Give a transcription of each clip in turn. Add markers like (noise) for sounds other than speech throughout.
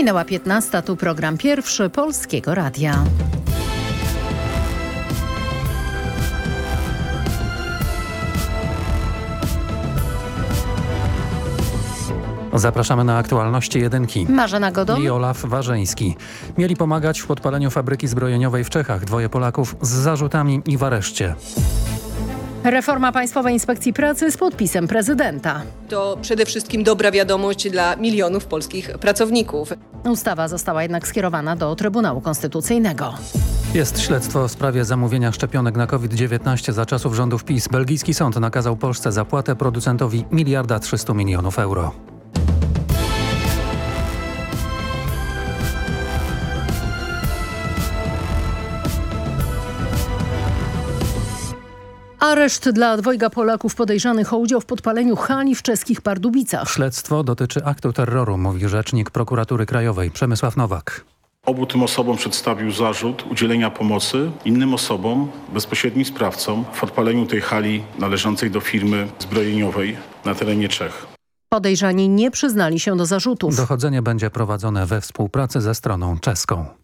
Minęła 15, tu program pierwszy Polskiego Radia. Zapraszamy na aktualności jedynki. Marzena Godon. I Olaf Warzeński. Mieli pomagać w podpaleniu fabryki zbrojeniowej w Czechach. Dwoje Polaków z zarzutami i w areszcie. Reforma Państwowej Inspekcji Pracy z podpisem prezydenta. To przede wszystkim dobra wiadomość dla milionów polskich pracowników. Ustawa została jednak skierowana do Trybunału Konstytucyjnego. Jest śledztwo w sprawie zamówienia szczepionek na COVID-19 za czasów rządów PiS. Belgijski sąd nakazał Polsce zapłatę producentowi miliarda 300 milionów euro. Areszt dla dwojga Polaków podejrzanych o udział w podpaleniu hali w czeskich Pardubicach. Śledztwo dotyczy aktu terroru, mówi rzecznik prokuratury krajowej Przemysław Nowak. Obu tym osobom przedstawił zarzut udzielenia pomocy innym osobom, bezpośrednim sprawcom w podpaleniu tej hali należącej do firmy zbrojeniowej na terenie Czech. Podejrzani nie przyznali się do zarzutów. Dochodzenie będzie prowadzone we współpracy ze stroną czeską.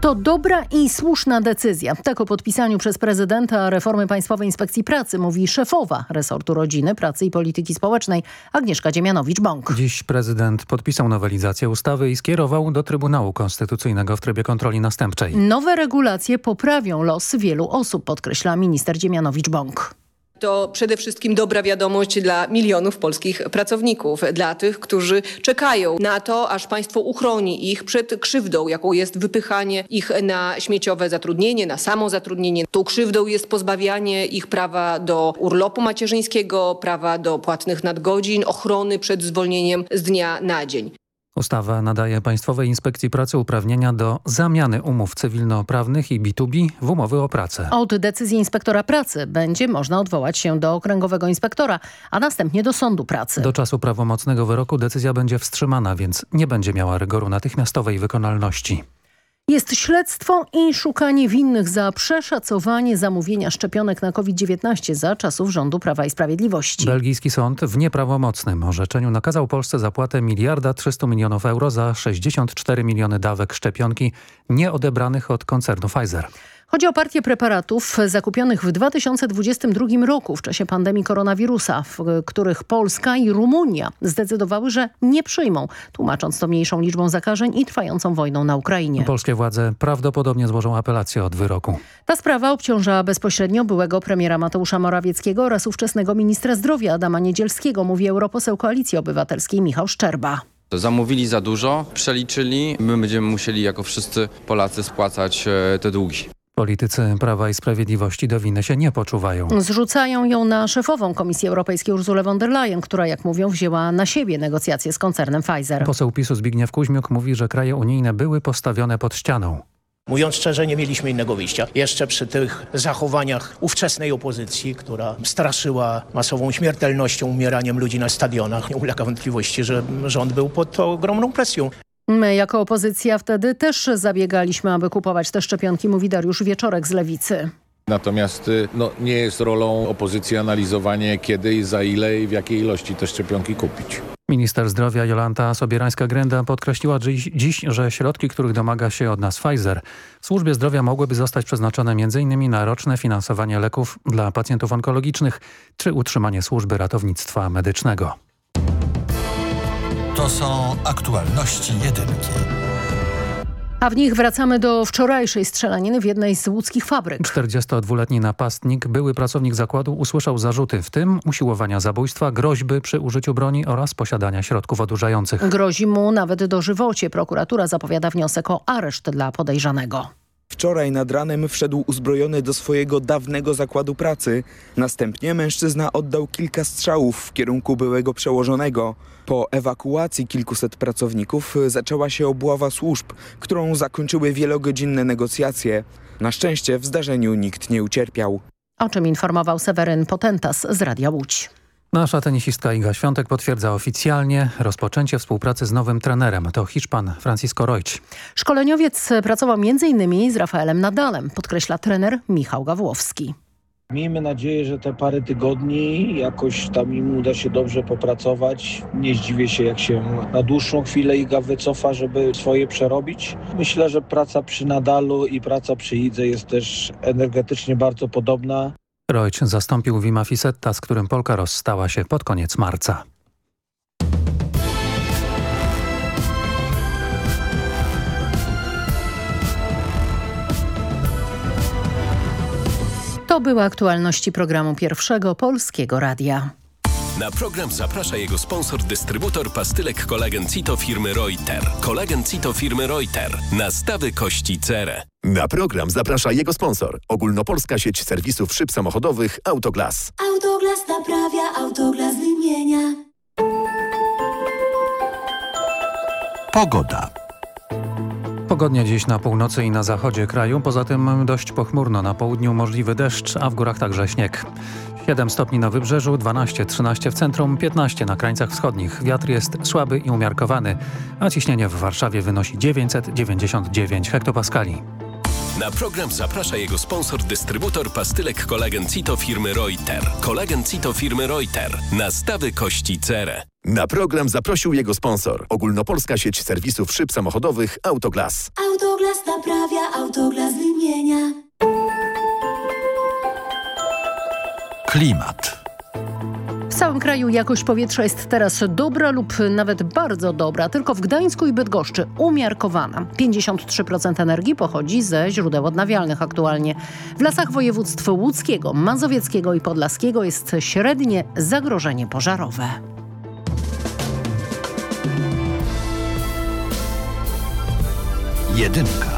To dobra i słuszna decyzja. Tak o podpisaniu przez prezydenta reformy Państwowej Inspekcji Pracy mówi szefowa resortu rodziny, pracy i polityki społecznej Agnieszka Dziemianowicz-Bąk. Dziś prezydent podpisał nowelizację ustawy i skierował do Trybunału Konstytucyjnego w trybie kontroli następczej. Nowe regulacje poprawią los wielu osób, podkreśla minister Dziemianowicz-Bąk. To przede wszystkim dobra wiadomość dla milionów polskich pracowników, dla tych, którzy czekają na to, aż państwo uchroni ich przed krzywdą, jaką jest wypychanie ich na śmieciowe zatrudnienie, na samozatrudnienie. Tą krzywdą jest pozbawianie ich prawa do urlopu macierzyńskiego, prawa do płatnych nadgodzin, ochrony przed zwolnieniem z dnia na dzień. Ustawa nadaje Państwowej Inspekcji Pracy uprawnienia do zamiany umów cywilnoprawnych i B2B w umowy o pracę. Od decyzji inspektora pracy będzie można odwołać się do okręgowego inspektora, a następnie do sądu pracy. Do czasu prawomocnego wyroku decyzja będzie wstrzymana, więc nie będzie miała rygoru natychmiastowej wykonalności. Jest śledztwo i szukanie winnych za przeszacowanie zamówienia szczepionek na COVID-19 za czasów rządu Prawa i Sprawiedliwości. Belgijski sąd w nieprawomocnym orzeczeniu nakazał Polsce zapłatę miliarda 300 milionów euro za 64 miliony dawek szczepionki nieodebranych od koncernu Pfizer. Chodzi o partię preparatów zakupionych w 2022 roku w czasie pandemii koronawirusa, w których Polska i Rumunia zdecydowały, że nie przyjmą, tłumacząc to mniejszą liczbą zakażeń i trwającą wojną na Ukrainie. Polskie władze prawdopodobnie złożą apelację od wyroku. Ta sprawa obciąża bezpośrednio byłego premiera Mateusza Morawieckiego oraz ówczesnego ministra zdrowia Adama Niedzielskiego, mówi europoseł Koalicji Obywatelskiej Michał Szczerba. Zamówili za dużo, przeliczyli. My będziemy musieli jako wszyscy Polacy spłacać e, te długi. Politycy Prawa i Sprawiedliwości do winy się nie poczuwają. Zrzucają ją na szefową Komisji Europejskiej Urzulę von der Leyen, która jak mówią wzięła na siebie negocjacje z koncernem Pfizer. Poseł PiSu Zbigniew Kuźmiuk mówi, że kraje unijne były postawione pod ścianą. Mówiąc szczerze, nie mieliśmy innego wyjścia. Jeszcze przy tych zachowaniach ówczesnej opozycji, która straszyła masową śmiertelnością, umieraniem ludzi na stadionach, nie ulega wątpliwości, że rząd był pod ogromną presją. My jako opozycja wtedy też zabiegaliśmy, aby kupować te szczepionki, mówi Dariusz Wieczorek z Lewicy. Natomiast no, nie jest rolą opozycji analizowanie kiedy i za ile i w jakiej ilości te szczepionki kupić. Minister zdrowia Jolanta Sobierańska-Grenda podkreśliła dziś, dziś, że środki, których domaga się od nas Pfizer w służbie zdrowia mogłyby zostać przeznaczone m.in. na roczne finansowanie leków dla pacjentów onkologicznych czy utrzymanie służby ratownictwa medycznego. To są aktualności jedynki. A w nich wracamy do wczorajszej strzelaniny w jednej z łódzkich fabryk. 42-letni napastnik, były pracownik zakładu, usłyszał zarzuty, w tym usiłowania zabójstwa, groźby przy użyciu broni oraz posiadania środków odurzających. Grozi mu nawet dożywocie. Prokuratura zapowiada wniosek o areszt dla podejrzanego. Wczoraj nad ranem wszedł uzbrojony do swojego dawnego zakładu pracy. Następnie mężczyzna oddał kilka strzałów w kierunku byłego przełożonego. Po ewakuacji kilkuset pracowników zaczęła się obława służb, którą zakończyły wielogodzinne negocjacje. Na szczęście w zdarzeniu nikt nie ucierpiał. O czym informował Seweryn Potentas z Radia Łódź. Nasza tenisistka Iga Świątek potwierdza oficjalnie rozpoczęcie współpracy z nowym trenerem. To Hiszpan Francisco Roig. Szkoleniowiec pracował m.in. z Rafaelem Nadalem, podkreśla trener Michał Gawłowski. Miejmy nadzieję, że te parę tygodni jakoś tam im uda się dobrze popracować. Nie zdziwię się, jak się na dłuższą chwilę Iga wycofa, żeby swoje przerobić. Myślę, że praca przy Nadalu i praca przy Idze jest też energetycznie bardzo podobna. Rojcz zastąpił Wima Fisetta, z którym Polka rozstała się pod koniec marca. To były aktualności programu Pierwszego Polskiego Radia. Na program zaprasza jego sponsor, dystrybutor pastylek kolagen Cito firmy Reuter. Kolagen Cito firmy Reuter. Nastawy kości cerę. Na program zaprasza jego sponsor. Ogólnopolska sieć serwisów szyb samochodowych Autoglas. Autoglas naprawia, Autoglas wymienia. Pogoda. Pogodnie dziś na północy i na zachodzie kraju, poza tym dość pochmurno na południu możliwy deszcz, a w górach także śnieg. 7 stopni na wybrzeżu, 12-13 w centrum, 15 na krańcach wschodnich. Wiatr jest słaby i umiarkowany, a ciśnienie w Warszawie wynosi 999 hektopaskali. Na program zaprasza jego sponsor, dystrybutor pastylek kolagen Cito firmy Reuter. Kolagen Cito firmy Reuter. Nastawy kości cerę. Na program zaprosił jego sponsor. Ogólnopolska sieć serwisów szyb samochodowych Autoglas. Autoglas naprawia, Autoglas wymienia. Klimat. W całym kraju jakość powietrza jest teraz dobra lub nawet bardzo dobra, tylko w Gdańsku i Bydgoszczy umiarkowana. 53% energii pochodzi ze źródeł odnawialnych aktualnie. W lasach województw łódzkiego, mazowieckiego i podlaskiego jest średnie zagrożenie pożarowe. Jedynka.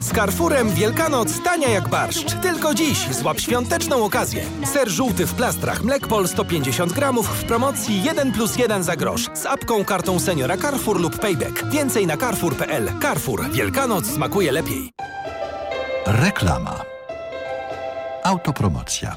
Z Carrefourem Wielkanoc tania jak barszcz. Tylko dziś złap świąteczną okazję. Ser żółty w plastrach Mlekpol 150 gramów w promocji 1 plus 1 za grosz. Z apką, kartą seniora Carrefour lub Payback. Więcej na carrefour.pl. Carrefour. Wielkanoc smakuje lepiej. Reklama. Autopromocja.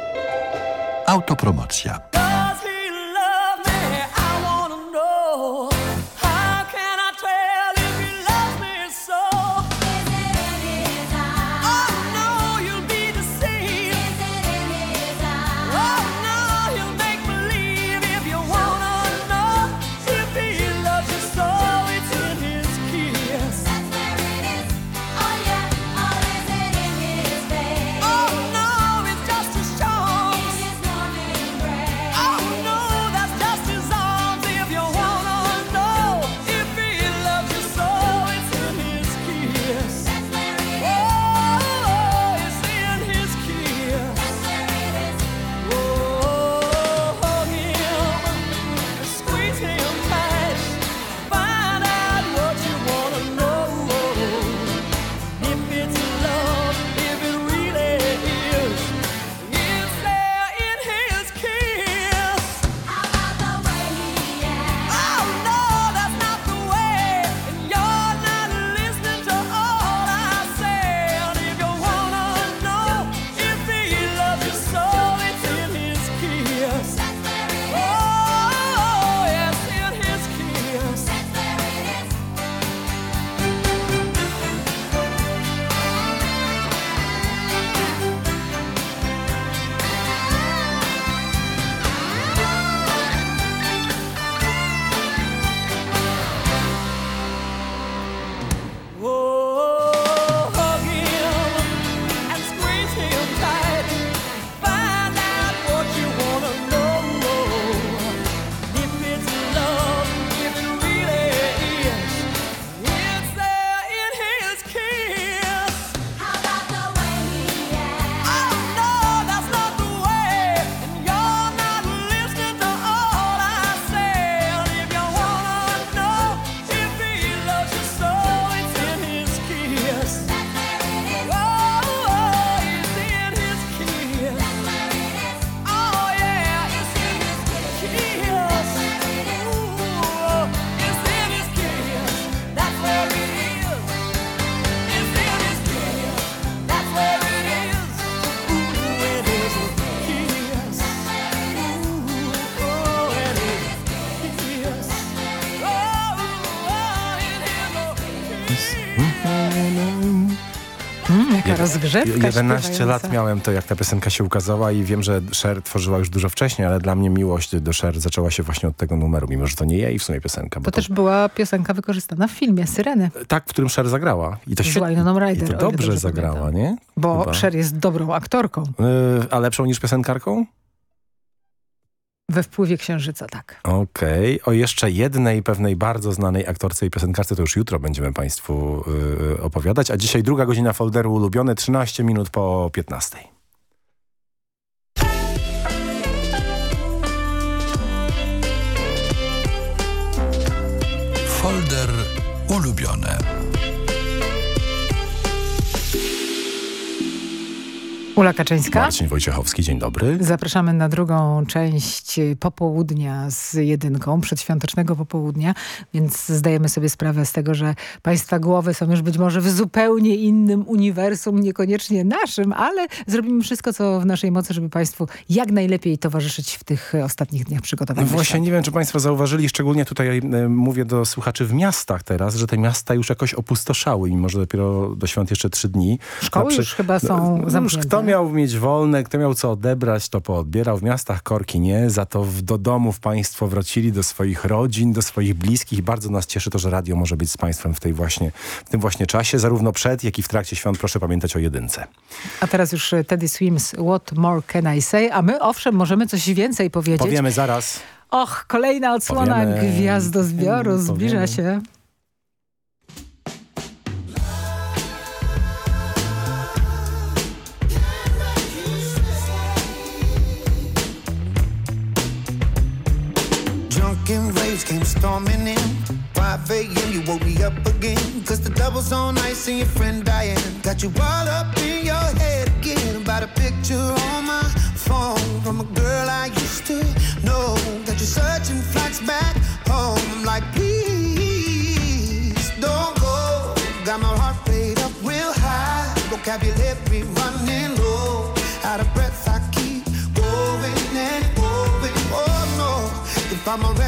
Autopromocja. Rozgrzewka 11 śpiewająca. lat miałem to, jak ta piosenka się ukazała i wiem, że Cher tworzyła już dużo wcześniej, ale dla mnie miłość do Cher zaczęła się właśnie od tego numeru, mimo że to nie jej w sumie piosenka. To też była piosenka wykorzystana w filmie Syreny. Tak, w którym Cher zagrała. I to świetnie. Ryder, I to dobrze dobrze zagrała, nie? Bo Chyba. Cher jest dobrą aktorką. Yy, a lepszą niż piosenkarką? We wpływie księżyca, tak. Okej. O jeszcze jednej pewnej bardzo znanej aktorce i piosenkarce to już jutro będziemy Państwu yy, opowiadać. A dzisiaj druga godzina folderu ulubione, 13 minut po 15. Folder ulubione. Ula Kaczyńska. Marcin Wojciechowski, dzień dobry. Zapraszamy na drugą część popołudnia z jedynką, przedświątecznego popołudnia, więc zdajemy sobie sprawę z tego, że Państwa głowy są już być może w zupełnie innym uniwersum, niekoniecznie naszym, ale zrobimy wszystko, co w naszej mocy, żeby Państwu jak najlepiej towarzyszyć w tych ostatnich dniach przygotowań. do Właśnie nie wiem, czy Państwo zauważyli, szczególnie tutaj e, mówię do słuchaczy w miastach teraz, że te miasta już jakoś opustoszały, mimo że dopiero do świąt jeszcze trzy dni. Szkoły Na przy- już chyba są no, już zamknięte. Kto miał mieć wolne, kto miał co odebrać, to poodbierał. W miastach korki nie, za to w, do domów Państwo wrócili, do swoich rodzin, do swoich bliskich. Bardzo nas cieszy to, że radio może być z Państwem w, tej właśnie, w tym właśnie czasie. Zarówno przed, jak i w trakcie świąt proszę pamiętać o jedynce. A teraz już e, Teddy Swims, What More Can I Say? A my owszem, możemy coś więcej powiedzieć. Powiemy zaraz. Och, kolejna odsłona Powiemy. gwiazdozbioru zbliża Powiemy. się. came storming in. 5 a.m., you woke me up again. Cause the double's on ice and your friend Diane got you all up in your head again. About a picture on my phone from a girl I used to know. Got you searching flights back home. like, please don't go. Got my heart rate up real high. Vocabulary running low. Out of breath, I keep going and going. Oh no, if I'm.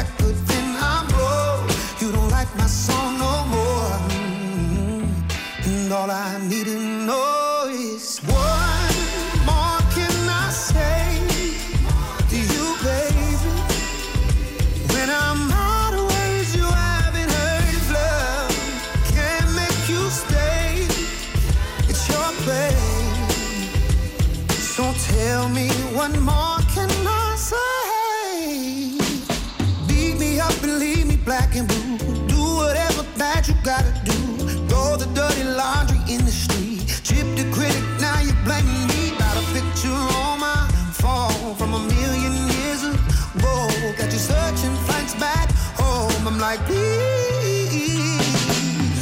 Back home. I'm like, please,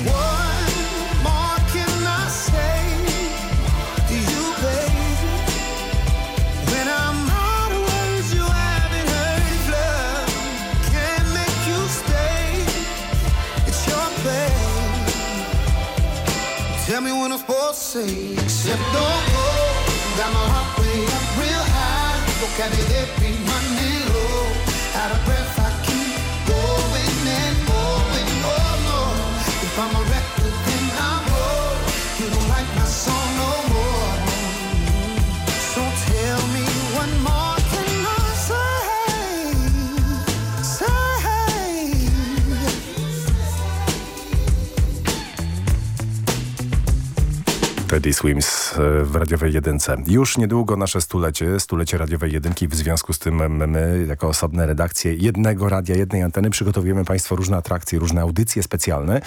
what more can I say to you, baby? When I'm out of words, you haven't heard love can't make you stay. It's your. Tell me when I'm supposed to say, except don't go. Got my heart way real high. Vocabulary running Teddy Swims e, w radiowej jedynce. Już niedługo nasze stulecie, stulecie radiowej jedynki. W związku z tym my, jako osobne redakcje jednego radia, jednej anteny, przygotowujemy Państwu różne atrakcje, różne audycje specjalne.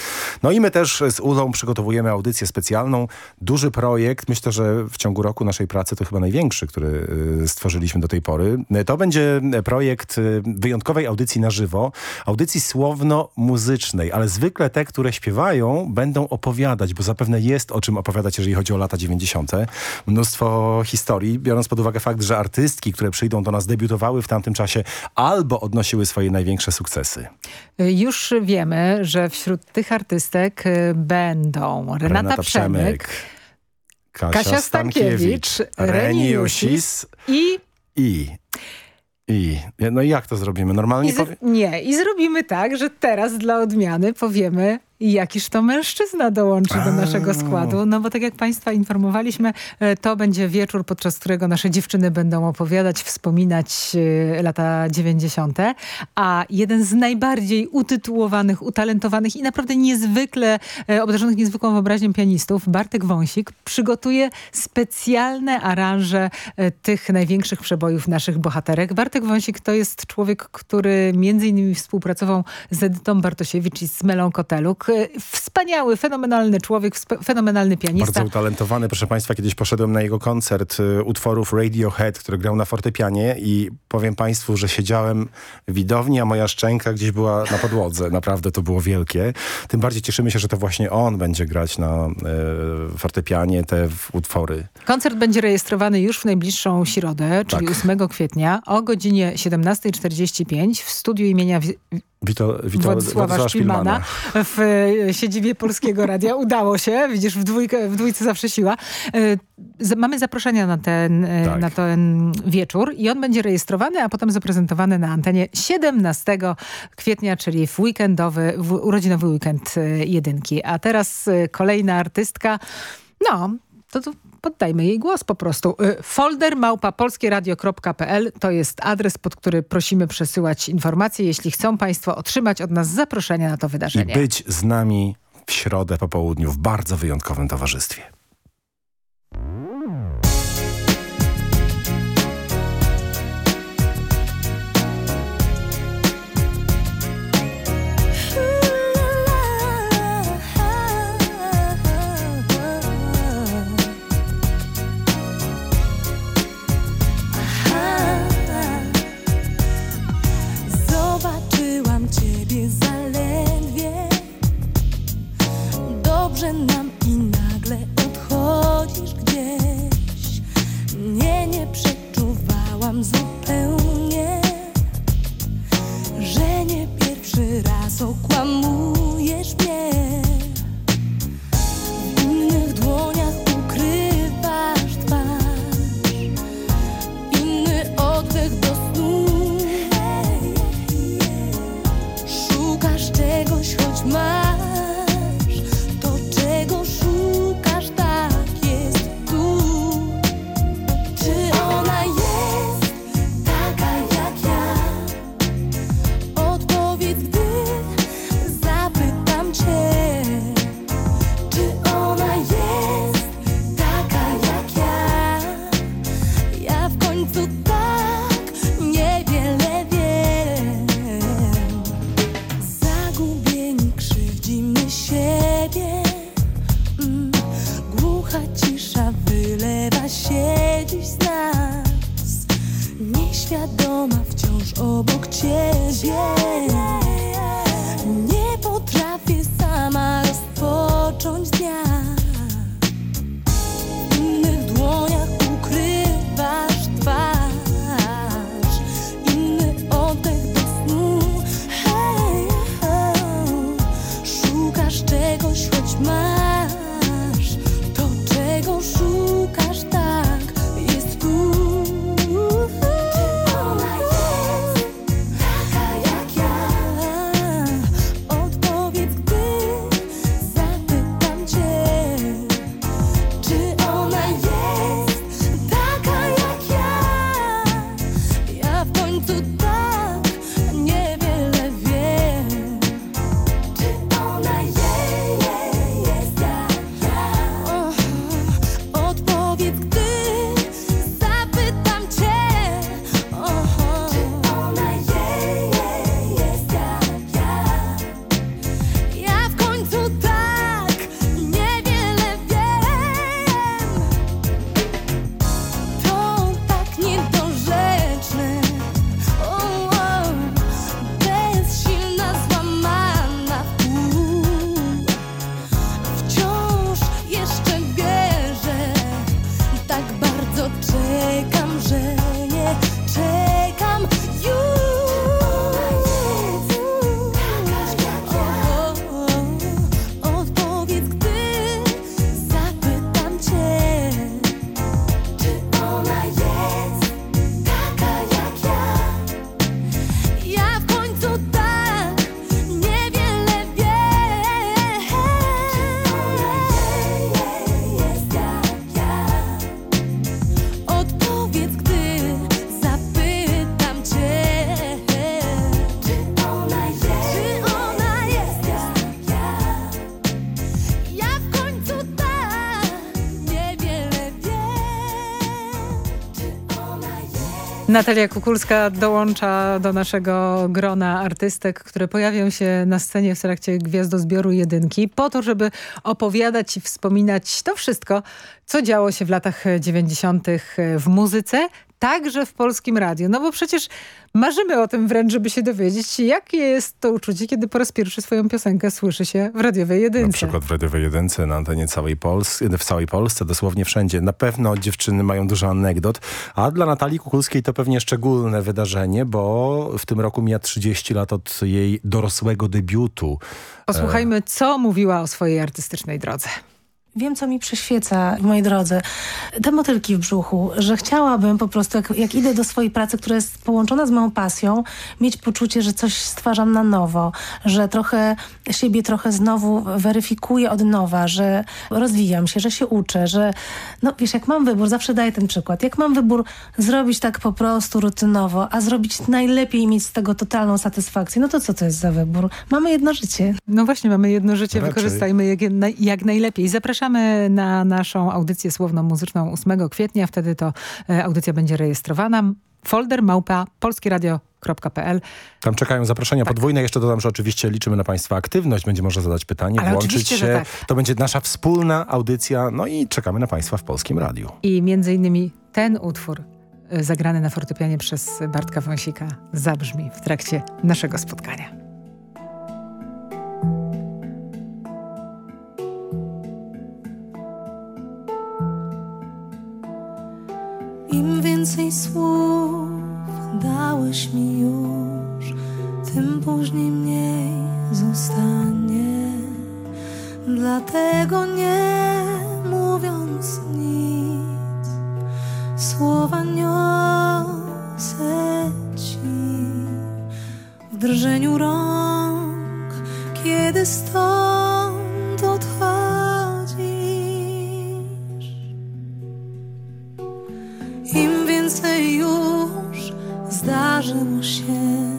No i my też z Ulą przygotowujemy audycję specjalną. Duży projekt. Myślę, że w ciągu roku naszej pracy to chyba największy, który e, stworzyliśmy do tej pory. E, To będzie projekt wyjątkowej audycji na żywo. Audycji słowno-muzycznej, ale zwykle te, które śpiewają, będą opowiadać, bo zapewne jest o czym opowiadać, jeżeli chodzi o lata 90. Mnóstwo historii, biorąc pod uwagę fakt, że artystki, które przyjdą do nas, debiutowały w tamtym czasie albo odnosiły swoje największe sukcesy. Już wiemy, że wśród tych artystek y, będą Renata, Renata Przemyk, Przemyk, Kasia, Kasia Stankiewicz, Stankiewicz, Reni Jusis i i... I... No i jak to zrobimy? Normalnie I z, nie, i zrobimy tak, że teraz dla odmiany powiemy, jakiż to mężczyzna dołączy do naszego składu. No bo tak jak Państwa informowaliśmy, e, to będzie wieczór, podczas którego nasze dziewczyny będą opowiadać, wspominać e, lata 90. A jeden z najbardziej utytułowanych, utalentowanych i naprawdę niezwykle e, obdarzonych niezwykłą wyobraźnią pianistów, Bartek Wąsik, przygotuje specjalne aranże tych największych przebojów naszych bohaterek. Bartek Wąsik to jest człowiek, który między innymi współpracował z Edytą Bartosiewicz i z Melą Koteluk. E, Wspaniały, fenomenalny człowiek, fenomenalny pianista. Bardzo utalentowany, proszę Państwa. Kiedyś poszedłem na jego koncert y, utworów Radiohead, który grał na fortepianie i powiem Państwu, że siedziałem w widowni, a moja szczęka gdzieś była na podłodze. Naprawdę to było wielkie. Tym bardziej cieszymy się, że to właśnie on będzie grać na y, fortepianie te utwory. Koncert będzie rejestrowany już w najbliższą środę, czyli Tak. 8 kwietnia o godzinie 17.45 w studiu imienia Wito, Wito, Władysława Szpilmana w e, siedzibie Polskiego Radia. Udało się, widzisz, w, dwójkę, w dwójce zawsze siła. E, Mamy zaproszenia na ten, e, Tak. na ten wieczór i on będzie rejestrowany, a potem zaprezentowany na antenie 17 kwietnia, czyli w weekendowy, w urodzinowy weekend jedynki. A teraz kolejna artystka, no, to, to poddajmy jej głos po prostu. Y, Folder małpa polskieradio.pl to jest adres, pod który prosimy przesyłać informacje, jeśli chcą Państwo otrzymać od nas zaproszenia na to I wydarzenie. być z nami w środę po południu w bardzo wyjątkowym towarzystwie. Pierwszy raz okłamujesz Natalia Kukulska dołącza do naszego grona artystek, które pojawią się na scenie w trakcie Gwiazdozbioru Jedynki po to, żeby opowiadać i wspominać to wszystko, co działo się w latach 90. w muzyce, także w polskim radiu. No bo przecież marzymy o tym wręcz, żeby się dowiedzieć, jakie jest to uczucie, kiedy po raz pierwszy swoją piosenkę słyszy się w radiowej Na jedynce. przykład w radiowej jedynce, na antenie całej Polski, w całej Polsce, dosłownie wszędzie. Na pewno dziewczyny mają dużo anegdot, a dla Natalii Kukulskiej to pewnie szczególne wydarzenie, bo w tym roku mija 30 lat od jej dorosłego debiutu. Posłuchajmy, co mówiła o swojej artystycznej drodze. Wiem, co mi przyświeca w mojej drodze. Te motylki w brzuchu, że chciałabym po prostu, jak, jak idę do swojej pracy, która jest połączona z moją pasją, mieć poczucie, że coś stwarzam na nowo, że trochę siebie trochę znowu weryfikuję od nowa, że rozwijam się, że się uczę, że no wiesz, jak mam wybór, zawsze daję ten przykład, jak mam wybór zrobić tak po prostu rutynowo, a zrobić najlepiej i mieć z tego totalną satysfakcję, no to co to jest za wybór? Mamy jedno życie. No właśnie, mamy jedno życie, Raczej. wykorzystajmy je jak, jak najlepiej. Zapraszamy na naszą audycję słowno-muzyczną 8 kwietnia, wtedy to e, audycja będzie rejestrowana. Folder małpa polskieradio.pl Tam czekają zaproszenia podwójne. Jeszcze dodam, że oczywiście liczymy na Państwa aktywność. Będzie można zadać pytanie, Ale włączyć się. tak. To będzie nasza wspólna audycja. No i czekamy na Państwa w Polskim Radiu. I między innymi ten utwór e, zagrany na fortepianie przez Bartka Wąsika zabrzmi w trakcie naszego spotkania. Więcej słów dałeś mi już, tym później mniej zostanie. Dlatego nie mówiąc nic, słowa niosę ci w drżeniu rąk, kiedy stąd zdarzy mu się,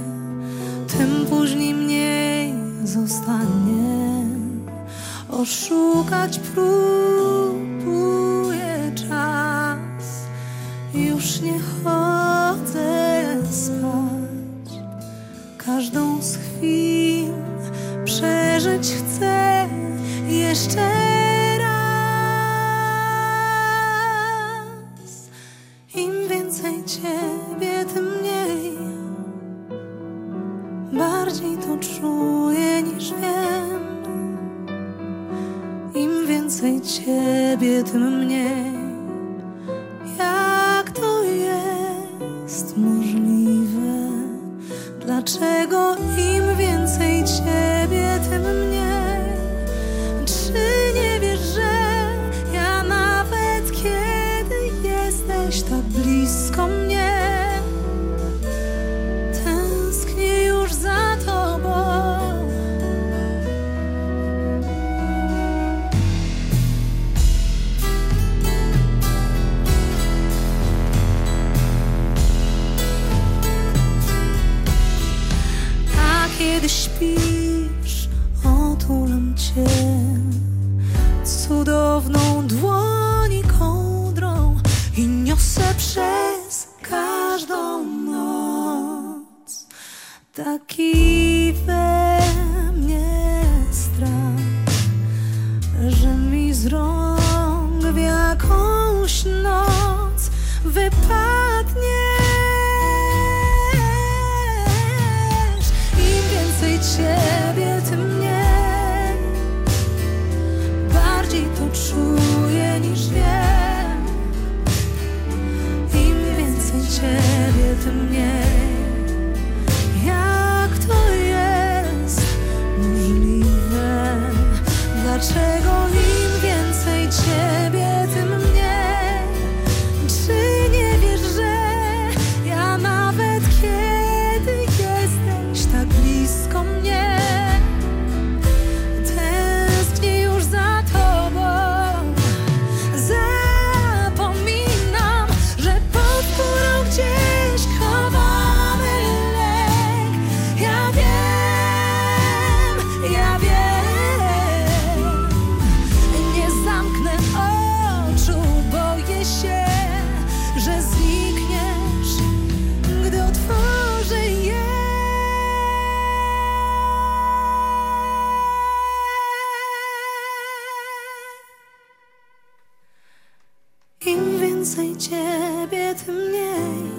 tym później mniej zostanie. Oszukać próbuje czas, już nie chodzę spać. Każdą z chwil przeżyć chcę jeszcze. ciebie, tym mniej. więcej ciebie, tym mniej.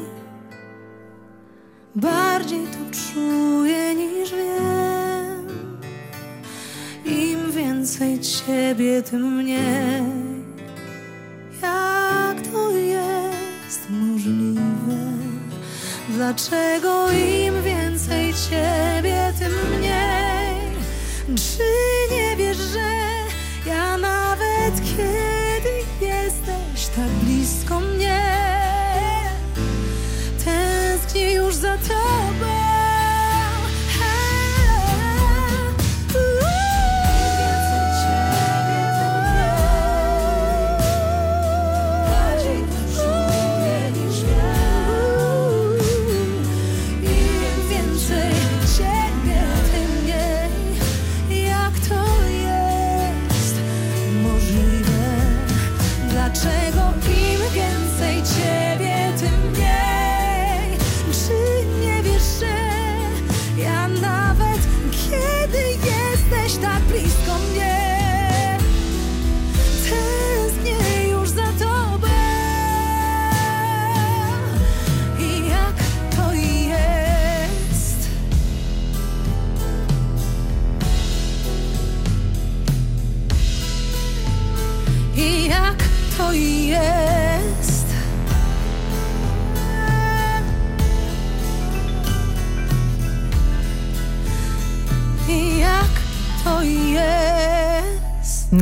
Bardziej to czuję niż wiem. Im więcej ciebie, tym mniej. Jak to jest możliwe? Dlaczego im więcej ciebie?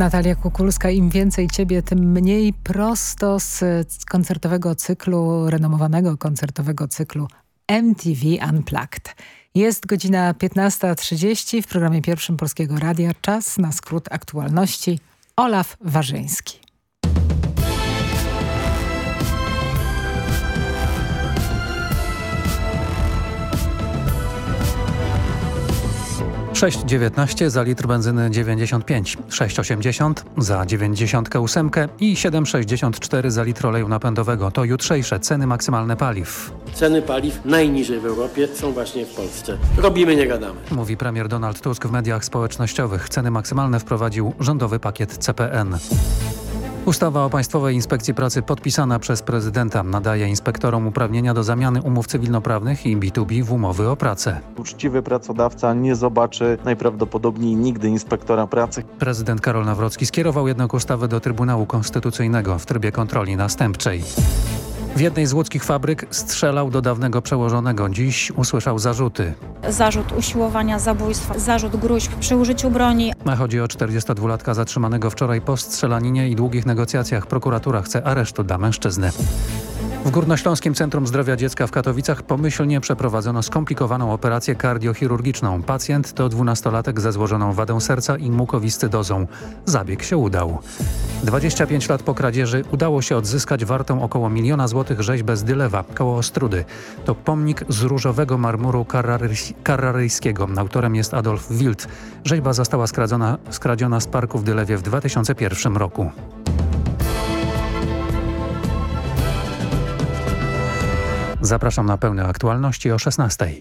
Natalia Kukulska, im więcej ciebie, tym mniej prosto z koncertowego cyklu, renomowanego koncertowego cyklu MTV Unplugged. Jest godzina 15.30 w programie pierwszym Polskiego Radia. Czas na skrót aktualności. Olaf Warzyński. 6,19 za litr benzyny 95, 6,80 za 98 i 7,64 za litr oleju napędowego. To jutrzejsze ceny maksymalne paliw. Ceny paliw najniżej w Europie są właśnie w Polsce. Robimy, nie gadamy. Mówi premier Donald Tusk w mediach społecznościowych. Ceny maksymalne wprowadził rządowy pakiet CPN. Ustawa o Państwowej Inspekcji Pracy podpisana przez prezydenta nadaje inspektorom uprawnienia do zamiany umów cywilnoprawnych i B2B w umowy o pracę. Uczciwy pracodawca nie zobaczy najprawdopodobniej nigdy inspektora pracy. Prezydent Karol Nawrocki skierował jednak ustawę do Trybunału Konstytucyjnego w trybie kontroli następczej. W jednej z łódzkich fabryk strzelał do dawnego przełożonego. Dziś usłyszał zarzuty. Zarzut usiłowania zabójstwa, zarzut gruźb przy użyciu broni. Chodzi o 42-latka zatrzymanego wczoraj po strzelaninie i długich negocjacjach. Prokuratura chce aresztu dla mężczyzny. W Górnośląskim Centrum Zdrowia Dziecka w Katowicach pomyślnie przeprowadzono skomplikowaną operację kardiochirurgiczną. Pacjent to dwunastolatek ze złożoną wadą serca i mukowiscydozą. Zabieg się udał. 25 lat po kradzieży udało się odzyskać wartą około miliona złotych rzeźbę z Dylewa, koło Ostrudy. To pomnik z różowego marmuru kararyjskiego. Autorem jest Adolf Wild. Rzeźba została skradziona, skradziona z parku w Dylewie w 2001 roku. Zapraszam na pełne aktualności o 16.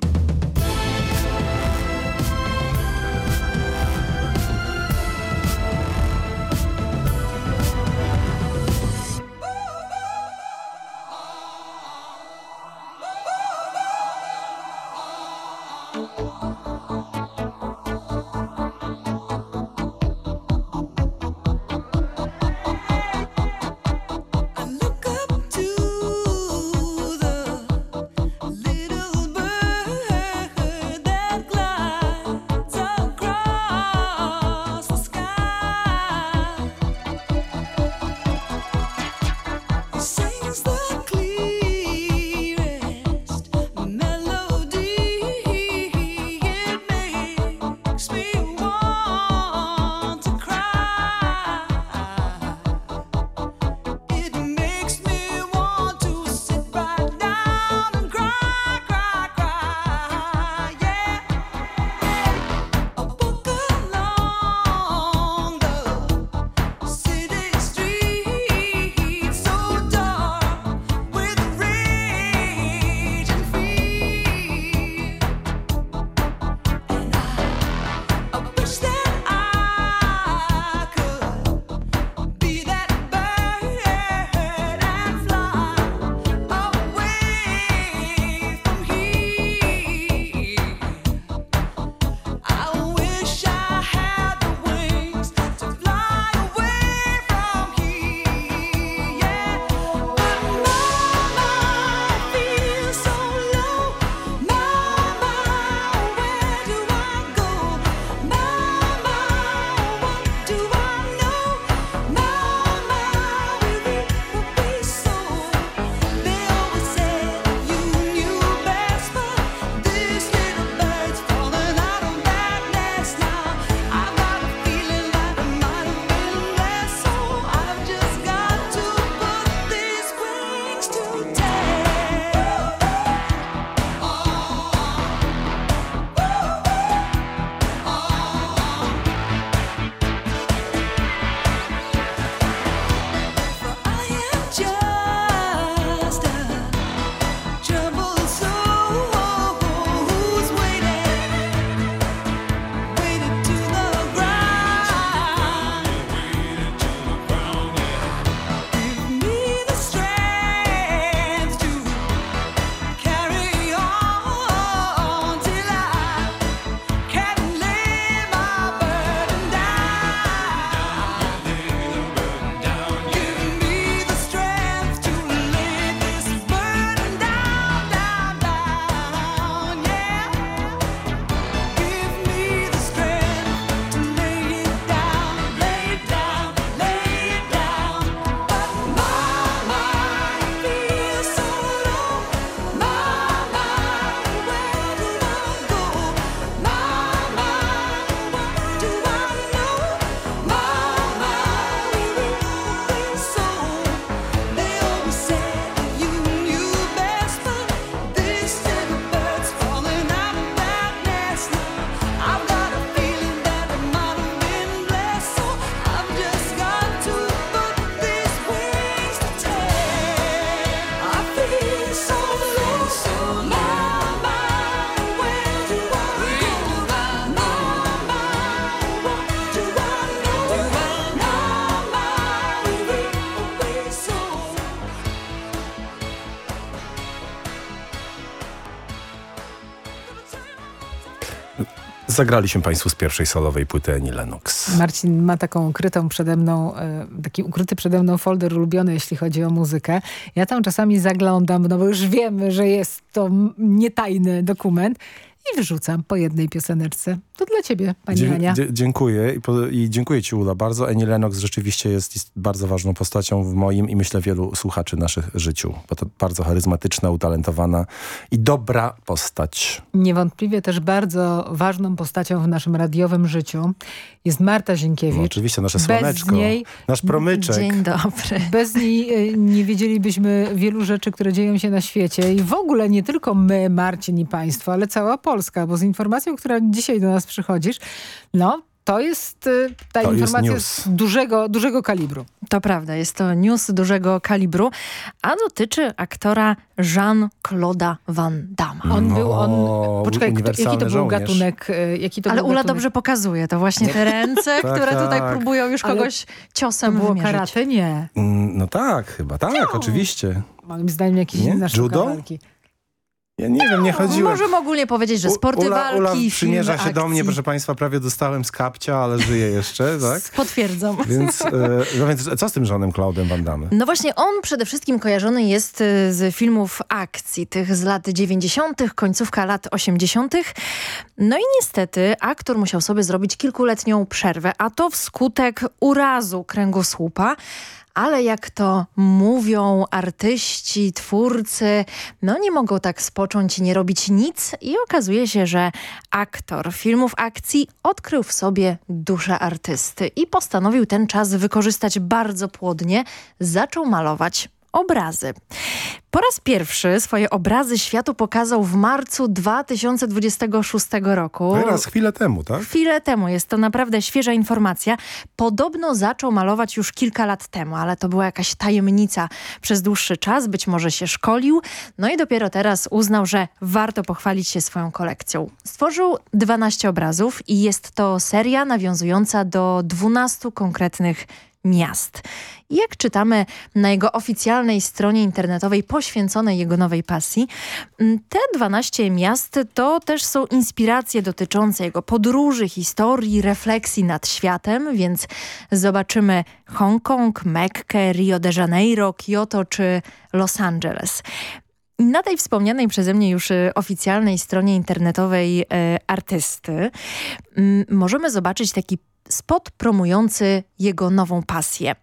Zagraliśmy Państwu z pierwszej solowej płyty Eni Lennox. Marcin ma taką ukrytą przede mną, e, taki ukryty przede mną folder ulubiony, jeśli chodzi o muzykę. Ja tam czasami zaglądam, no bo już wiemy, że jest to nietajny dokument i wrzucam po jednej pioseneczce. To dla ciebie, pani Dzie Ania. dziękuję I, po, i, dziękuję ci Ula bardzo. Eni Lennox rzeczywiście jest, jest, bardzo ważną postacią w moim i myślę wielu słuchaczy naszych życiu. Bo to bardzo charyzmatyczna, utalentowana i dobra postać. Niewątpliwie też bardzo ważną postacią w naszym radiowym życiu jest Marta Zienkiewicz. No, oczywiście, nasze słoneczko, niej, nasz promyczek. Dzień dobry. Bez niej e, nie wiedzielibyśmy wielu rzeczy, które dzieją się na świecie i w ogóle nie tylko my, Marcin i państwo, ale cała Polska, bo z informacją, która dzisiaj do nas przychodzisz, no to jest y, ta to informacja jest z dużego, dużego kalibru. To prawda, jest to news dużego kalibru, a dotyczy aktora Jean-Claude'a Van Damme. On był, on... Poczekaj, kto, jaki to był żołnierz. gatunek? y, Jaki to Ale był Ula gatunek? dobrze pokazuje, to właśnie te ręce, Tak, które tutaj tak. próbują już Ale kogoś ciosem To było wymierzyć. karate? Nie. Mm, No tak, chyba tak, oczywiście. Moim zdaniem inna sztuka Judo? Ja nie wiem, nie chodziłem. Możemy ogólnie powiedzieć, że sporty Ula, walki, Ula filmy przymierza się do akcji. mnie, proszę państwa, prawie dostałem z kapcia, ale żyje jeszcze, tak? Potwierdzam. Więc, e, no więc co z tym żonem Claudem Van Damme? No właśnie on przede wszystkim kojarzony jest y, z filmów akcji, tych z lat 90., końcówka lat 80. No i niestety aktor musiał sobie zrobić kilkuletnią przerwę, a to wskutek urazu kręgosłupa. Ale jak to mówią artyści, twórcy, no nie mogą tak spocząć i nie robić nic i okazuje się, że aktor filmów akcji odkrył w sobie duszę artysty i postanowił ten czas wykorzystać bardzo płodnie, zaczął malować obrazy. Po raz pierwszy swoje obrazy światu pokazał w marcu 2026 roku. Teraz, chwilę temu, tak? Chwilę temu, jest to naprawdę świeża informacja. Podobno zaczął malować już kilka lat temu, ale to była jakaś tajemnica przez dłuższy czas, być może się szkolił, no i dopiero teraz uznał, że warto pochwalić się swoją kolekcją. Stworzył 12 obrazów i jest to seria nawiązująca do 12 konkretnych miast. Jak czytamy na jego oficjalnej stronie internetowej poświęconej jego nowej pasji, te 12 miast to też są inspiracje dotyczące jego podróży, historii, refleksji nad światem, więc zobaczymy Hongkong, Mekkę, Rio de Janeiro, Kyoto czy Los Angeles. Na tej wspomnianej przeze mnie już e, oficjalnej stronie internetowej e, artysty możemy zobaczyć taki spot promujący jego nową pasję.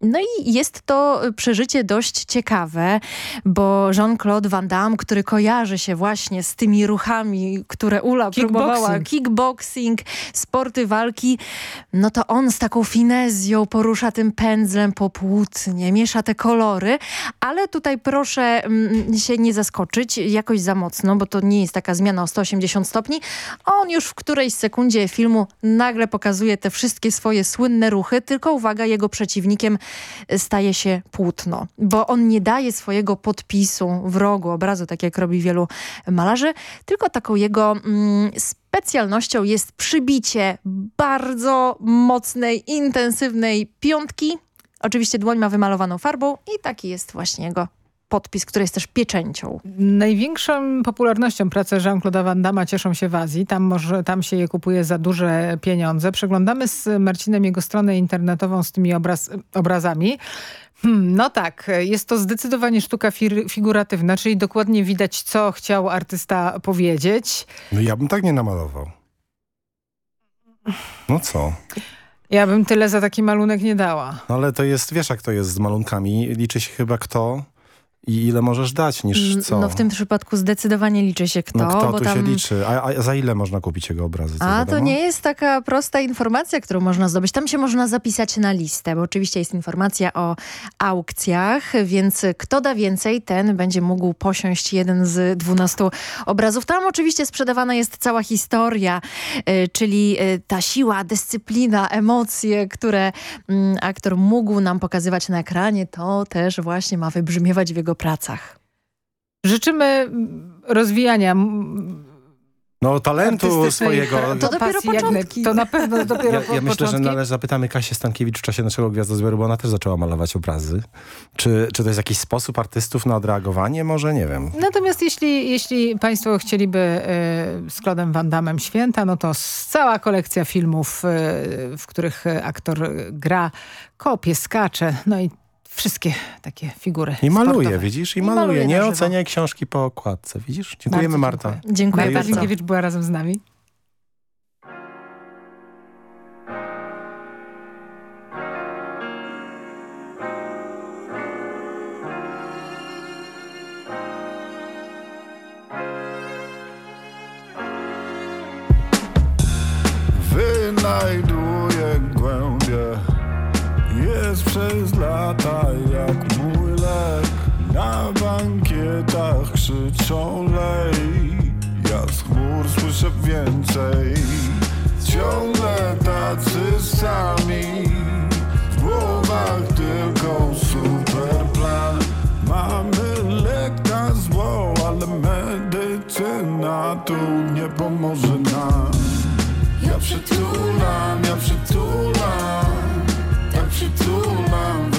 No i jest to przeżycie dość ciekawe, bo Jean-Claude Van Damme, który kojarzy się właśnie z tymi ruchami, które Ula próbowała, kickboxing, sporty walki, no to on z taką finezją porusza tym pędzlem po płótnie, miesza te kolory, ale tutaj proszę mm, się nie zaskoczyć jakoś za mocno, bo to nie jest taka zmiana o 180 stopni. On już w którejś sekundzie filmu nagle pokazuje te wszystkie swoje słynne ruchy, tylko uwaga, jego przeciwnikiem staje się płótno, bo on nie daje swojego podpisu w rogu obrazu, tak jak robi wielu malarzy, tylko taką jego mm, specjalnością jest przybicie bardzo mocnej, intensywnej piątki. Oczywiście dłoń ma wymalowaną farbą i taki jest właśnie jego podpis, który jest też pieczęcią. Największą popularnością prace Jean-Claude'a Van Damme cieszą się w Azji. Tam, może, tam się je kupuje za duże pieniądze. Przeglądamy z Marcinem jego stronę internetową z tymi obraz, obrazami. Hmm, no tak, jest to zdecydowanie sztuka fir- figuratywna, czyli dokładnie widać, co chciał artysta powiedzieć. No ja bym tak nie namalował. No co? Ja bym tyle za taki malunek nie dała. No ale to jest, wiesz jak to jest z malunkami. Liczy się chyba kto i ile możesz dać niż co. No w tym przypadku zdecydowanie liczy się kto. No kto bo tu tam... się liczy? A, a za ile można kupić jego obrazy? A to wiadomo? nie jest taka prosta informacja, którą można zdobyć. Tam się można zapisać na listę, bo oczywiście jest informacja o aukcjach, więc kto da więcej, ten będzie mógł posiąść jeden z 12 obrazów. Tam oczywiście sprzedawana jest cała historia, y, czyli y, ta siła, dyscyplina, emocje, które mm, aktor mógł nam pokazywać na ekranie, to też właśnie ma wybrzmiewać w jego pracach. Życzymy rozwijania No talentu swojego. To dopiero początki. To na pewno (laughs) dopiero Ja, po- ja myślę, że należy zapytamy Kasię Stankiewicz w czasie naszego Gwiazdozbioru, bo ona też zaczęła malować obrazy. Czy, czy to jest jakiś sposób artystów na odreagowanie? Może nie wiem. Natomiast jeśli, jeśli Państwo chcieliby e, z Claude'em Van Damme święta, no to cała kolekcja filmów, e, w których aktor gra, kopie, skacze, no i wszystkie takie figury I maluje, sportowe. widzisz? I, I maluje. maluje Nie oceniaj książki po okładce, widzisz? Dziękujemy Bardzo Marta. Dziękuję Do Marta. Linkiewicz była razem z nami. Wynajduję głębie Jest przez lata krzyczą lej Ja z chmur słyszę więcej. Ciągle tacy sami W głowach tylko super plan. Mamy lek na zło, ale medycyna tu nie pomoże nam. Ja przytulam, ja przytulam Tak przytulam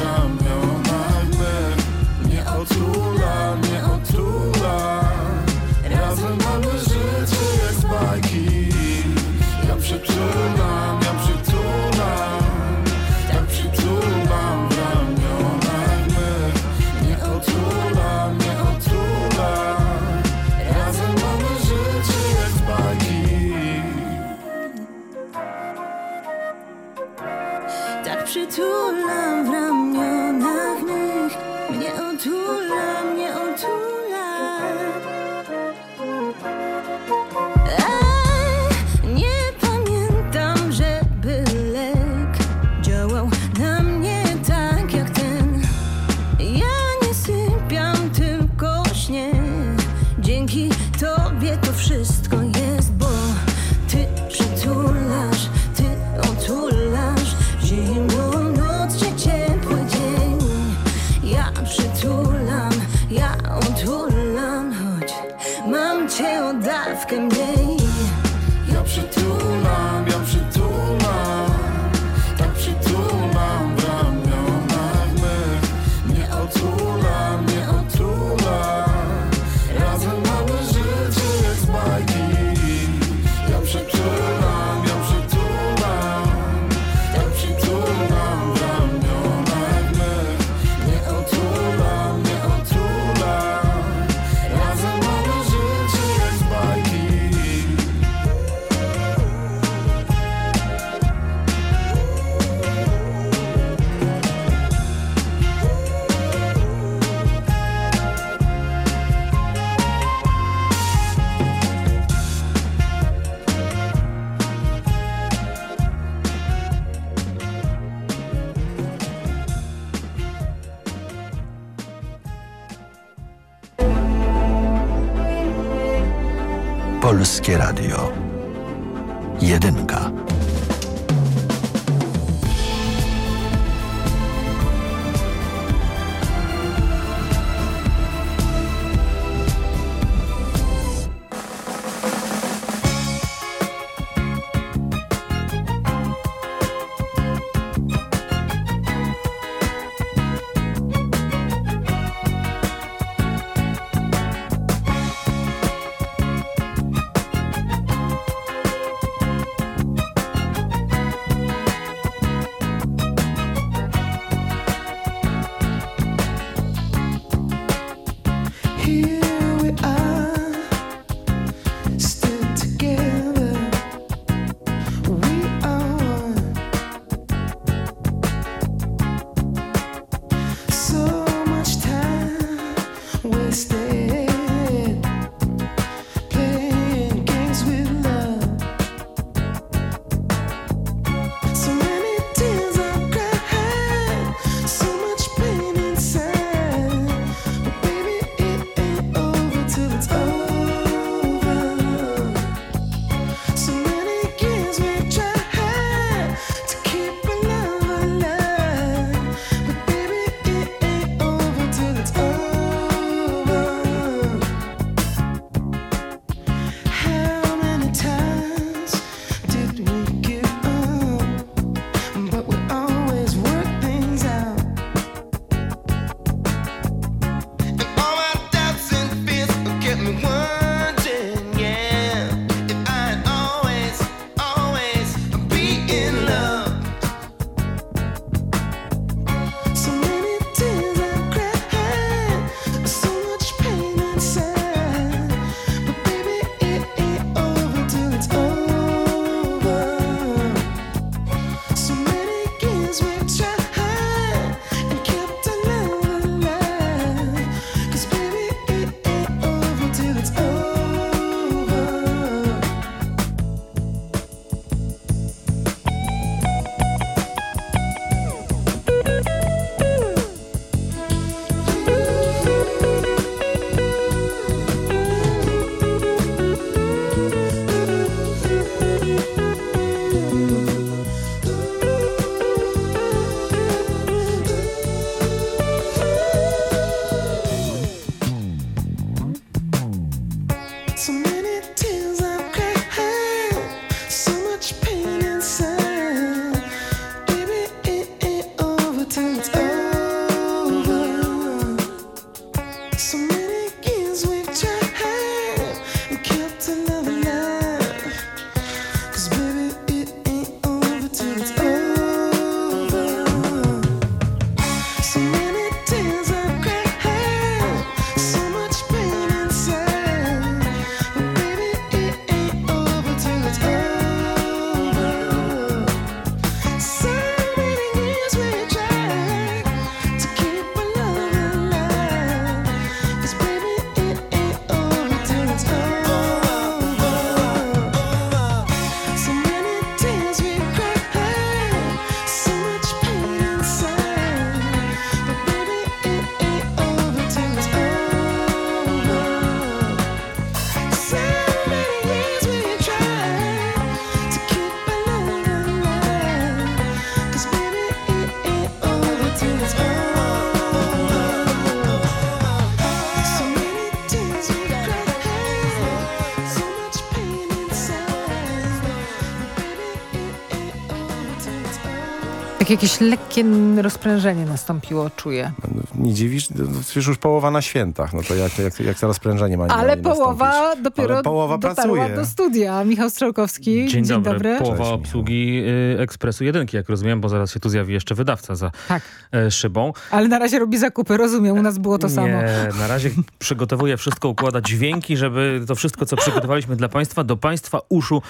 Tak jakieś lekkie rozprężenie nastąpiło, czuję. Nie dziwisz? No, Przecież już połowa na świętach. No to jak, jak, jak to rozprężenie ma nie Ale ma nie połowa nastąpić? dopiero Ale połowa pracuje. do studia. Michał Strzałkowski, Dzień, dobry. dobry. Połowa Cześć, obsługi y, Ekspresu Jedynki, jak rozumiem, bo zaraz się tu zjawi jeszcze wydawca za Tak. e, szybą. Ale na razie robi zakupy, rozumiem, u nas było to samo. Nie, na razie (laughs) przygotowuję wszystko, układa dźwięki, żeby to wszystko, co przygotowaliśmy dla państwa, do państwa uszu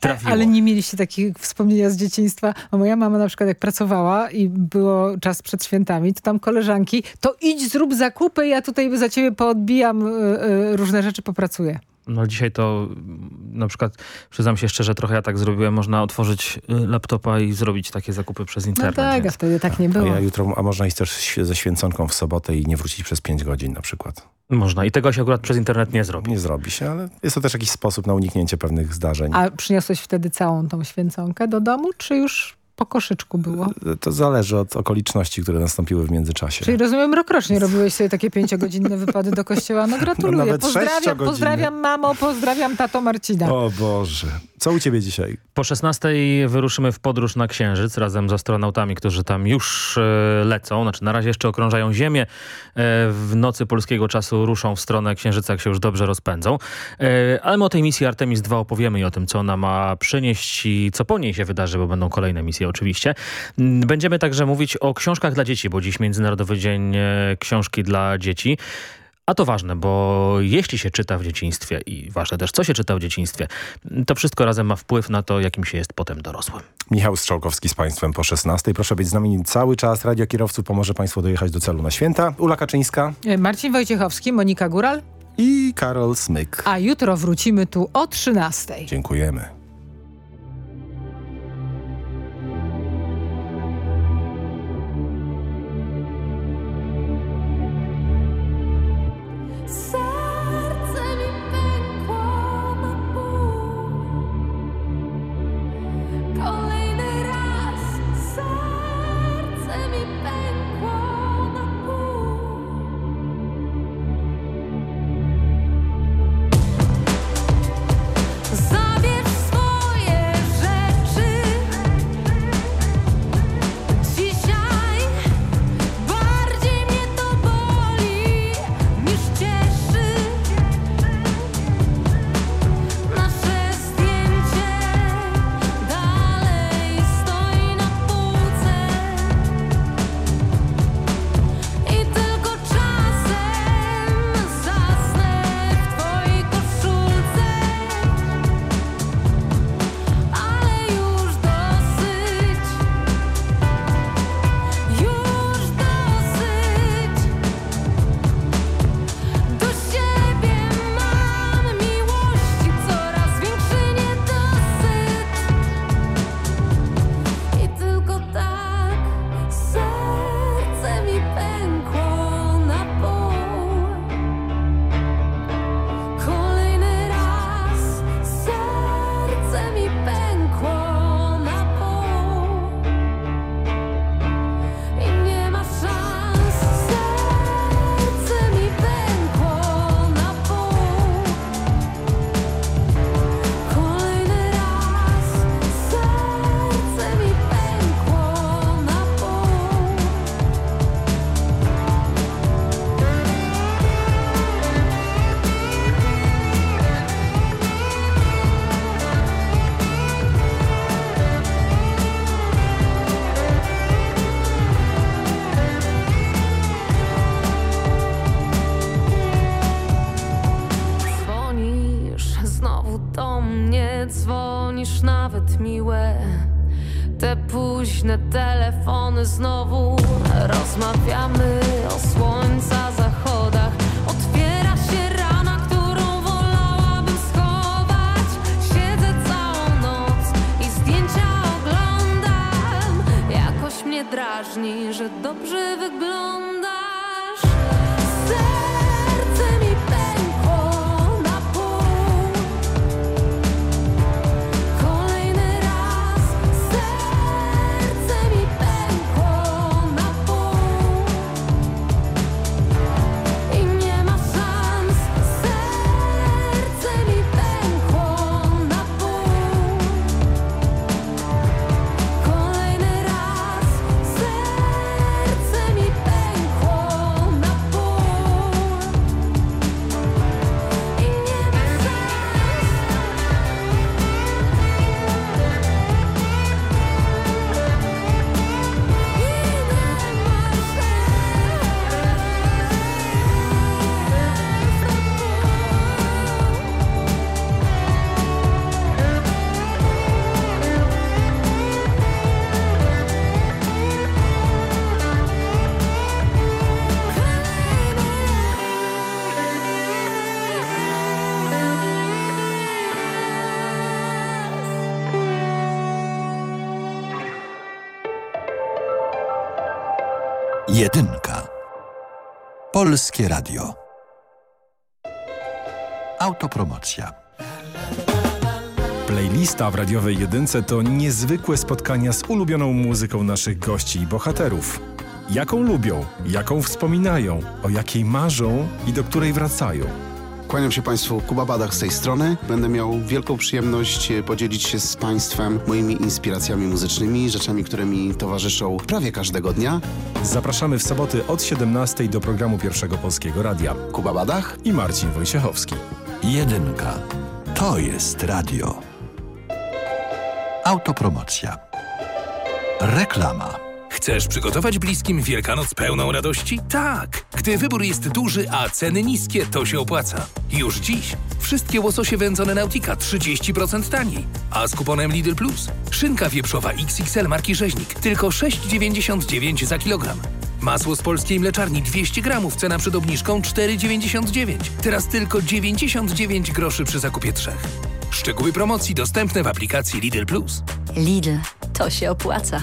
trafiło. Ale nie mieliście takich wspomnienia z dzieciństwa. Bo moja mama na przykład jak pracowała i było czas przed świętami, to tam koleżanki, to idź zrób zakupy, ja tutaj za ciebie poodbijam y, y, różne rzeczy, popracuję. No dzisiaj to mm, na przykład, przyznam się szczerze, trochę ja tak zrobiłem, można otworzyć y, laptopa i zrobić takie zakupy przez No internet. tak, a wtedy tak nie A było. ja jutro, a można iść też ze święconką w sobotę i nie wrócić przez 5 godzin na przykład. Można i tego się akurat przez internet nie zrobi. Nie zrobi się, ale jest to też jakiś sposób na uniknięcie pewnych zdarzeń. A przyniosłeś wtedy całą tą święconkę do domu, czy już po koszyczku było? To zależy od okoliczności, które nastąpiły w międzyczasie. Czyli rozumiem, rokrocznie robiłeś sobie takie pięciogodzinne wypady do kościoła. No gratuluję. No nawet pozdrawiam, pozdrawiam mamo, pozdrawiam tato Marcina. O Boże. Co u ciebie dzisiaj? Po 16 wyruszymy w podróż na Księżyc razem z astronautami, którzy tam już e, lecą. Znaczy na razie jeszcze okrążają Ziemię. E, w nocy polskiego czasu ruszą w stronę Księżyca, jak się już dobrze rozpędzą. E, ale my o tej misji Artemis 2 opowiemy i o tym, co ona ma przynieść i co po niej się wydarzy, bo będą kolejne misje oczywiście. Będziemy także mówić o książkach dla dzieci, bo dziś Międzynarodowy Dzień e, Książki dla Dzieci. A to ważne, bo jeśli się czyta w dzieciństwie i ważne też, co się czyta w dzieciństwie, to wszystko razem ma wpływ na to, jakim się jest potem dorosłym. Michał Strzałkowski z Państwem po 16. Proszę być z nami cały czas. Radio Kierowców pomoże Państwu dojechać do celu na święta. Ula Kaczyńska E, Marcin Wojciechowski, Monika Góral, i Karol Smyk. a jutro wrócimy tu o 13. Dziękujemy. Polskie Radio. Autopromocja. Playlista w radiowej jedynce to niezwykłe spotkania z ulubioną muzyką naszych gości i bohaterów. Jaką lubią, jaką wspominają, o jakiej marzą i do której wracają. Kłaniam się Państwu, Kuba Badach z tej strony. Będę miał wielką przyjemność e, podzielić się z Państwem moimi inspiracjami muzycznymi, rzeczami, które mi towarzyszą prawie każdego dnia. Zapraszamy w soboty od 17 do programu Pierwszego Polskiego Radia. Kuba Badach i Marcin Wojciechowski. Jedynka. To jest radio. Autopromocja. Reklama. Chcesz przygotować bliskim Wielkanoc pełną radości? Tak! Gdy wybór jest duży, a ceny niskie, to się opłaca. Już dziś wszystkie łososie wędzone Nautika 30% taniej. A z kuponem Lidl Plus szynka wieprzowa XXL marki Rzeźnik tylko 6,99 za kilogram. Masło z polskiej mleczarni 200 gramów, cena przed obniżką 4,99. Teraz tylko 99 groszy przy zakupie trzech. Szczegóły promocji dostępne w aplikacji Lidl Plus. Lidl, to się opłaca.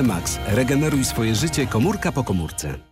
Max. Regeneruj swoje życie komórka po komórce.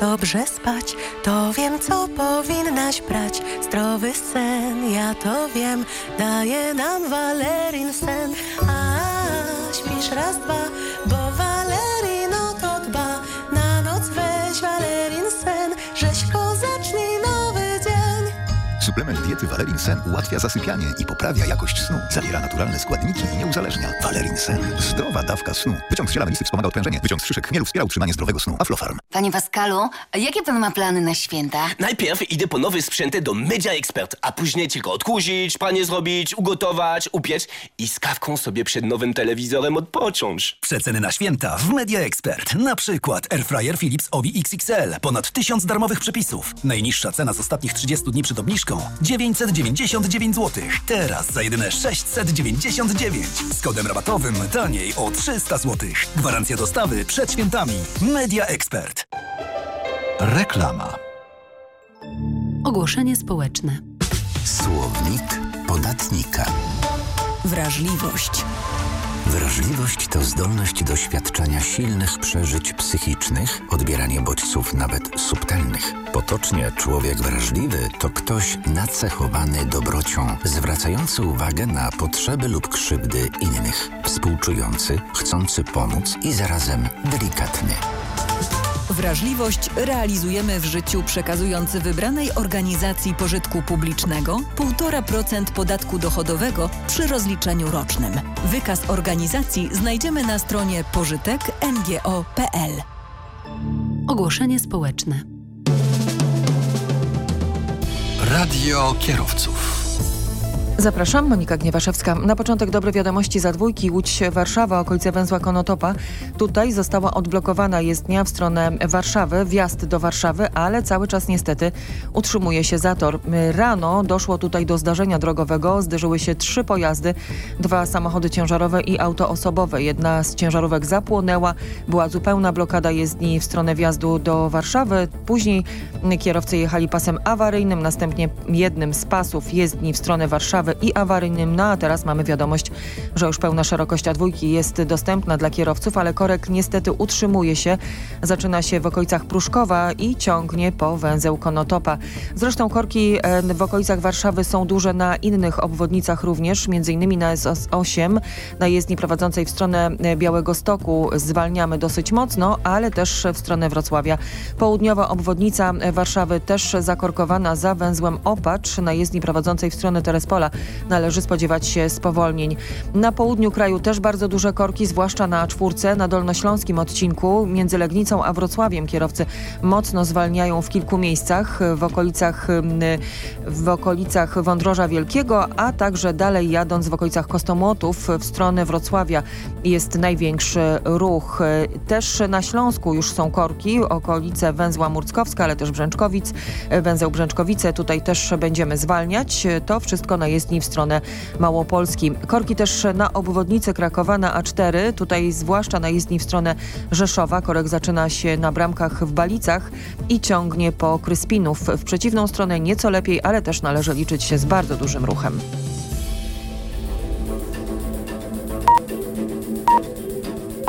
dobrze spać, to wiem, co powinnaś brać. Zdrowy sen, ja to wiem, daje nam Valerin sen. A śpisz raz, dwa, bo Valerino to dba. Na noc weź Valerin sen, rzeźko zacznij nowy dzień. Suplement diety Valerin Sen ułatwia zasypianie i poprawia jakość snu. Zawiera naturalne składniki i nie uzależnia. Valerin Sen. Zdrowa dawka snu. Wyciąg z ziela melisy wspomaga odprężenie. Wyciąg z szyszek chmielu wspiera utrzymanie zdrowego snu. Aflofarm. Panie Pascalu, jakie pan ma plany na święta? Najpierw idę po nowy sprzęty do Media Expert, a później tylko odkurzyć, pranie zrobić, ugotować, upiec i z kawką sobie przed nowym telewizorem odpocząć. Przeceny na święta w Media Expert. Na przykład Airfryer Philips Ovi XXL. Ponad 1000 darmowych przepisów. Najniższa cena z ostatnich 30 dni przed obniżką 999 zł. Teraz za jedyne 699. Z kodem rabatowym taniej o 300 zł. Gwarancja dostawy przed świętami. Media Expert. Reklama. Ogłoszenie społeczne. Słownik podatnika. Wrażliwość. Wrażliwość to zdolność doświadczania silnych przeżyć psychicznych, odbieranie bodźców nawet subtelnych. Potocznie człowiek wrażliwy to ktoś nacechowany dobrocią, zwracający uwagę na potrzeby lub krzywdy innych, współczujący, chcący pomóc i zarazem delikatny. Wrażliwość realizujemy w życiu przekazując wybranej organizacji pożytku publicznego 1,5% podatku dochodowego przy rozliczeniu rocznym. Wykaz organizacji znajdziemy na stronie pożytek.ngo.pl. Ogłoszenie społeczne. Radio kierowców. Zapraszam, Monika Gniewaszewska. Na początek dobre wiadomości za dwójki. Łódź Warszawa, okolice węzła Konotopa. Tutaj została odblokowana jezdnia w stronę Warszawy, wjazd do Warszawy, ale cały czas niestety utrzymuje się zator. Rano doszło tutaj do zdarzenia drogowego. Zderzyły się trzy pojazdy, dwa samochody ciężarowe i auto osobowe. Jedna z ciężarówek zapłonęła, była zupełna blokada jezdni w stronę wjazdu do Warszawy. Później kierowcy jechali pasem awaryjnym, następnie jednym z pasów jezdni w stronę Warszawy i awaryjnym. No a teraz mamy wiadomość, że już pełna szerokość A2 jest dostępna dla kierowców, ale korek niestety utrzymuje się. Zaczyna się w okolicach Pruszkowa i ciągnie po węzeł Konotopa. Zresztą korki e, w okolicach Warszawy są duże na innych obwodnicach również, m.in. na S8, na jezdni prowadzącej w stronę e, Białego Stoku zwalniamy dosyć mocno, ale też w stronę Wrocławia. Południowa obwodnica e, Warszawy też zakorkowana za węzłem Opacz na jezdni prowadzącej w stronę Terespola należy spodziewać się spowolnień. Na południu kraju też bardzo duże korki, zwłaszcza na czwórce, na dolnośląskim odcinku. Między Legnicą a Wrocławiem kierowcy mocno zwalniają w kilku miejscach, w okolicach, w okolicach Wądroża Wielkiego, a także dalej jadąc w okolicach Kostomłotów w stronę Wrocławia jest największy ruch. Też na Śląsku już są korki, okolice węzła Murckowska, ale też Brzęczkowic, węzeł Brzęczkowice. Tutaj też będziemy zwalniać. To wszystko na jezdni w stronę Małopolski. Korki też na obwodnicy Krakowa na A4, tutaj zwłaszcza na jezdni w stronę Rzeszowa. Korek zaczyna się na bramkach w Balicach i ciągnie po Kryspinów. W przeciwną stronę nieco lepiej, ale też należy liczyć się z bardzo dużym ruchem.